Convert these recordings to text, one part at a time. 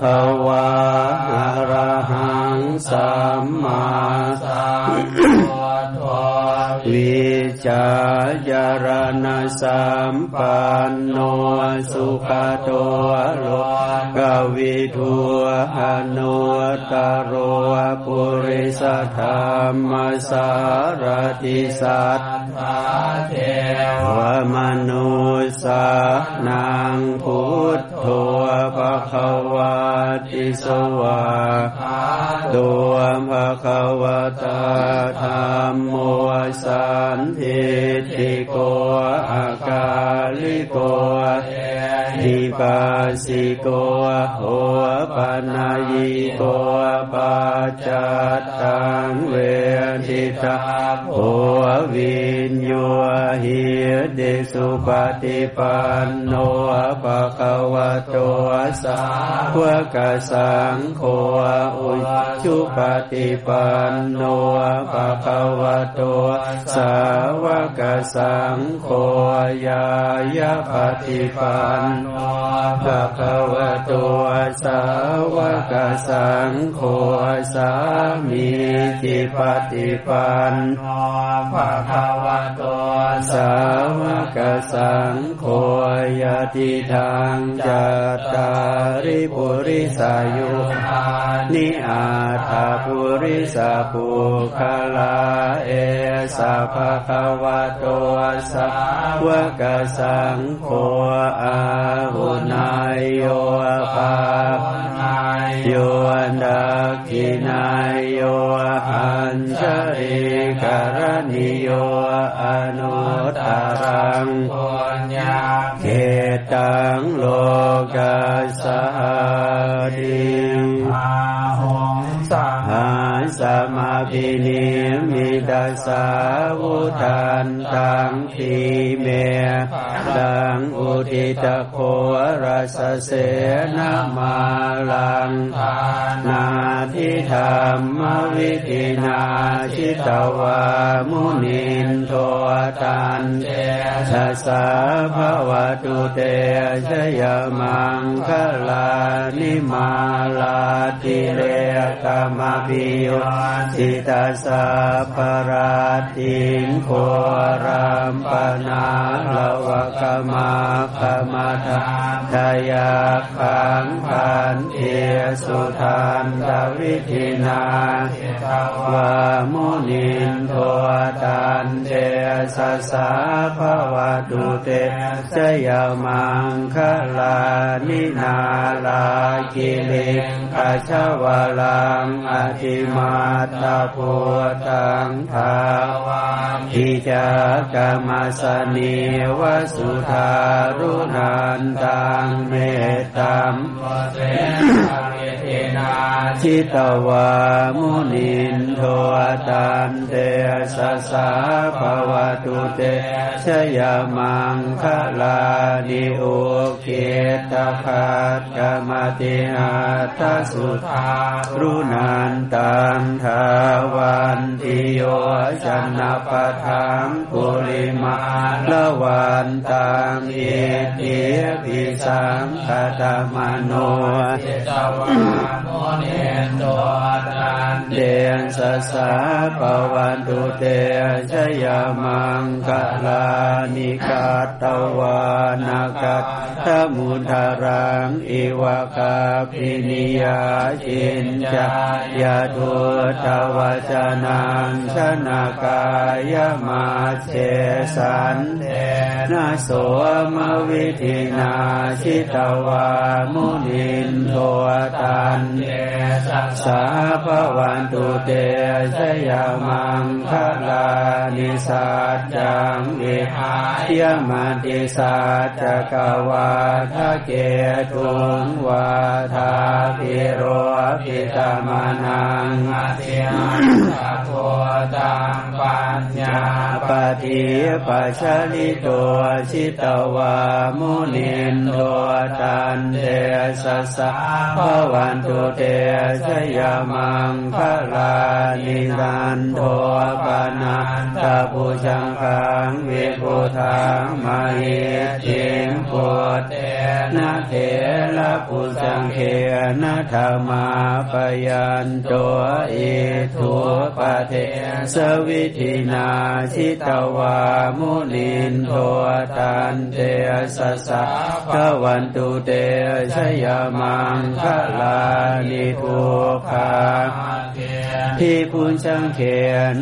คะวาอะระหังสัมมาสัมพุทโธวิจายรณสัมปันโนสุขโตโล กวิทูหานุตโรปุริสธรรมสารติสัตเทวมนุสานังพุทโธภะคะวาติสวาตัวภะคะวตาธรรมโมสั ทิปัสสิโกโหปนายิโกปัจจัตตังเวทิตาโหวิญโยหิเดสุปฏิปันโนภะคะวะโตสาวกสังโฆอุชุปฏิปันโนภะคะวะโตสาวกสังโฆยายะปฏิปันโนภะคะวะโตสาวกสังโฆสามีจิปฏิปันโนภะคะวะโตสาวกสังโฆยติทางจัตตาริปุริสายุนิอาตาปุริสาปุคลาเอ สะภะคะวะโตสาวกสังโฆอาหุนายโยปาโยนักขินายโยหันชริกรณิโยอนุตตรังปุญญาเขตังโลกัสสะดิอาหงสังหาสมาปินิ มิตาสาวุทันตังทีเมตังอุทิตโครัสเสนามาลังนาทิธรรมวิธินาชิตวามุนินโทตันเตชะสาภวตุเตชยมังคลานิมาลาติเรกามปิโยสิตาสาปราติงโครามปนาลวะกมาคมาทาทายาขังพันเอสุทานตาวิธินา วามุนินโทตันเจ สะสาภวตุเตจยามังคลานินาลากิลิกาชวลังอธิมาตาภูตังภาวาทิจากรรมสนีวสุธารุนันตังเมตตัมเส นาชิตวามุนินโทตันเตสะสาภวตุเตชยมังคลานิโอเกตคัตกมติอาทสุธารุนันตังทาวันติโยจันนปะทังปุริมาละวันตังเอเตียปิสังคตมโนเจตวา and all สาปวันตุเตชยมังคลานิกาตวานากัตมุทารังอิวะคาปินิยาชินจายาตุตวจนังชนากายมาเชสันเทนาโสมวิธินาชิตวามุนินโทตันเยสัสสาภวันตุเตชยมังคลานิสัจจังวิหายมาติสัจกวาทะเกตุงวาทาพิโรพิตามานังอาเทียโทตังปัญญาปฏิปัชลิตัวชิตวามุนินโทตันเทสสะภวันตุเตชยมังคลานิรันโทปนาตาปุชังคังวิปุทังมาเหิจิงปุเตนะเทระปุสังเคนะธรรมาปยันตัวอิทุปเทสวิธินาชิตวามุนินโทตันเตสสะภวันตุเตชยมังคลานิทุคา ทิพุญชังเข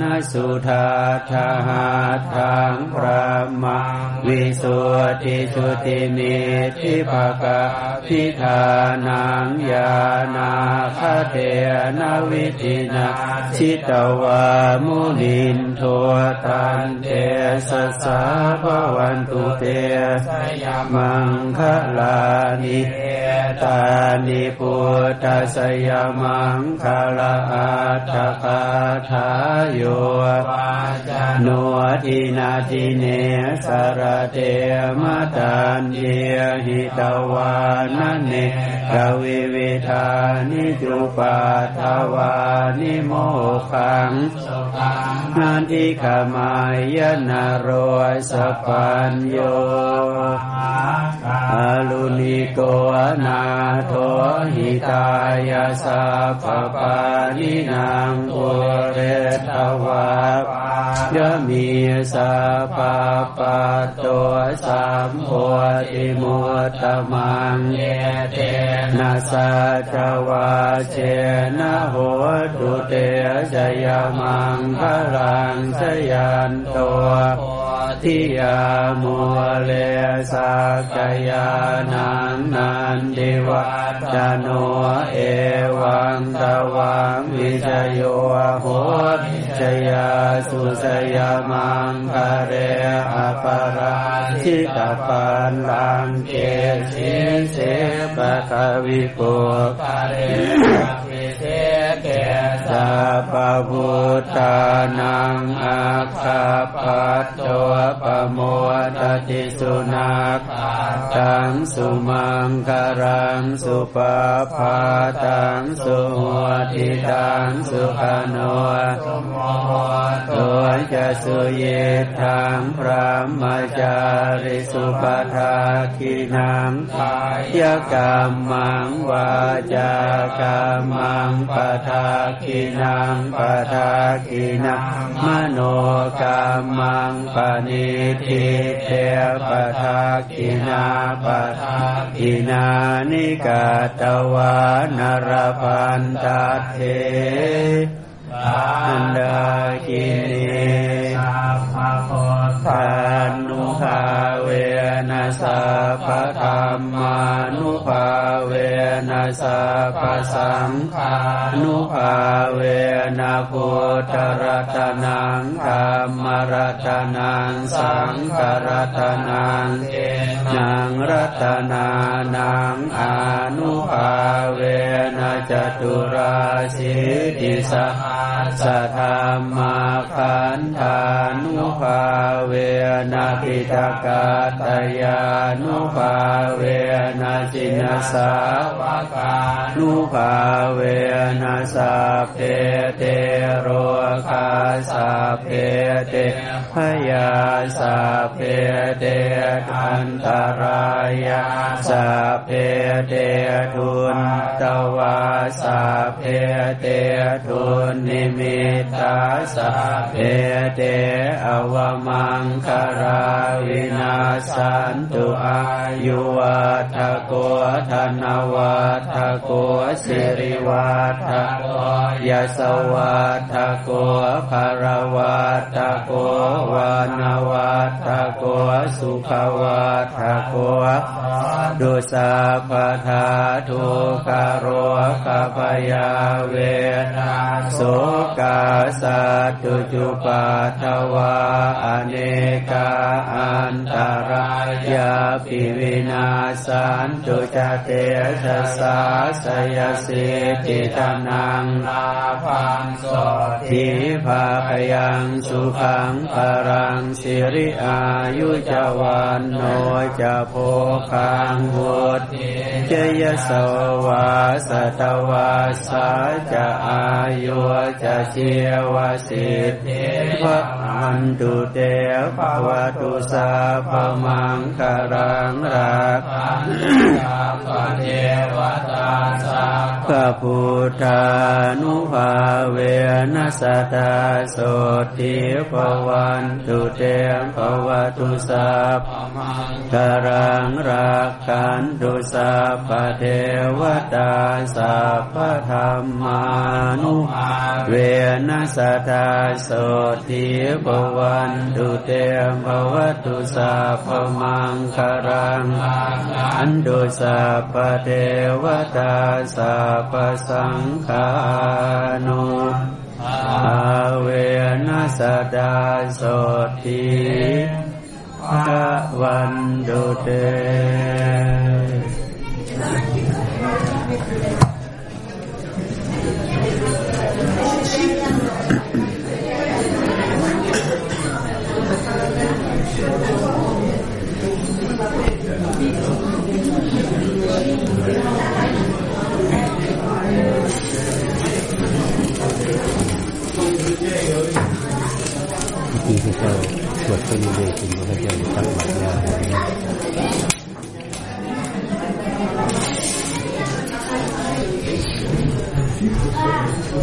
นะสุธาทาหาทังพระมังวิสุทธิชุติมิทิภกะพิธานังยานาคเทนาวิตินาชิตวามุนินโทตันเตสสะภวันตุเตสยมังคลานิ ตานิพุทธสยมังคลาอัตถคาทาโยวาจโนทินาทิเนสรเตมตันเยหิตวานเนกวิวิธานิจุปาทวานิโมขังนันทิขมายนาโรสปัญโยอลุนิโกนาโทหิตายาสัพปานินางอุเรตวา ยมีสัพปะตัวสัมโพธิมุตตมังเยเตนะสัจวะเชนะโหตุเตจยมังพลังสยันตัว ทิยามัวเลสักยานังนันดิวัจโนเอวังตวังวิจโยโหวิจยาสุสยามังคะเรอปราชิตปันลังเกชิเสปะทวิปุคะเรเสเกสัพพุทธานังอาคาปัตโต ตติสุนักตังสุมังคารังสุปปาตังสุหัวทิตังสุขโนะ จะสุเยทังพระมจาริสุปทาคินังกายกรรมังวาจากรรมังปทาคินังปทาคินังมโนกรรมังปณิทิเทปทาคินาปทาคินานิกาตวานรพันตเท อันดาคินีสัพพะโพธานุภาเวนะสัพพะธรรมานุภาเวนะสัพพะสังฆานุภาเวนะพุทธรัตนังธรรมรัตนังสังฆรัตนังเอนังรัตนานังอนุภาเวนะจตุราสิติสห สัทธามาคันธานุภาเวนะปิตกาตยานุภาเวนะจินสาวกานุภาเวนะสัพเพเตโรคาสัพเพเต ภะยาสัพเพเตอันตะรายาสัพเพเตอุปัททะวาสัพเพเตทุนนิมิตตาสัพเพเตอะวะมังคะลาวินัสสันตุอายุวัฏโกธนวัฏโกสิริวัฏโกยสวัฏโกภารวัฏโกวานวัฏทโกสุขวัฏทโกดุสาปทาทุกขโรคปยาเวนะโสกาสัตตุจุปัตถวาอเนกาอันตรายาปิวินาสันตุจเตชะสาสยสิติตานังลาพังโส ทิภาคยังสุขังปรังสิริอายุจวันโนจะโพคังวุติเจยสวาสตวาสาจะอายุจะเชียวสิทธิพระ อันตุเตภวตุสาพมังคารังรักขันตาปเทวตาสัพพะพุทธานุภาเวนัสตตาโสติภวันตุเตภวตุสาพมังคารังรักขันตุสาพะเทวตาสัพพธรรมานุภาเวนัสตตาโสติภปวันตุเตภวตุสาพมังคารังขันตุสัพพะเทวตาสัพพะสังฆานุอาเวนัสดาสติภะวันตุเต ส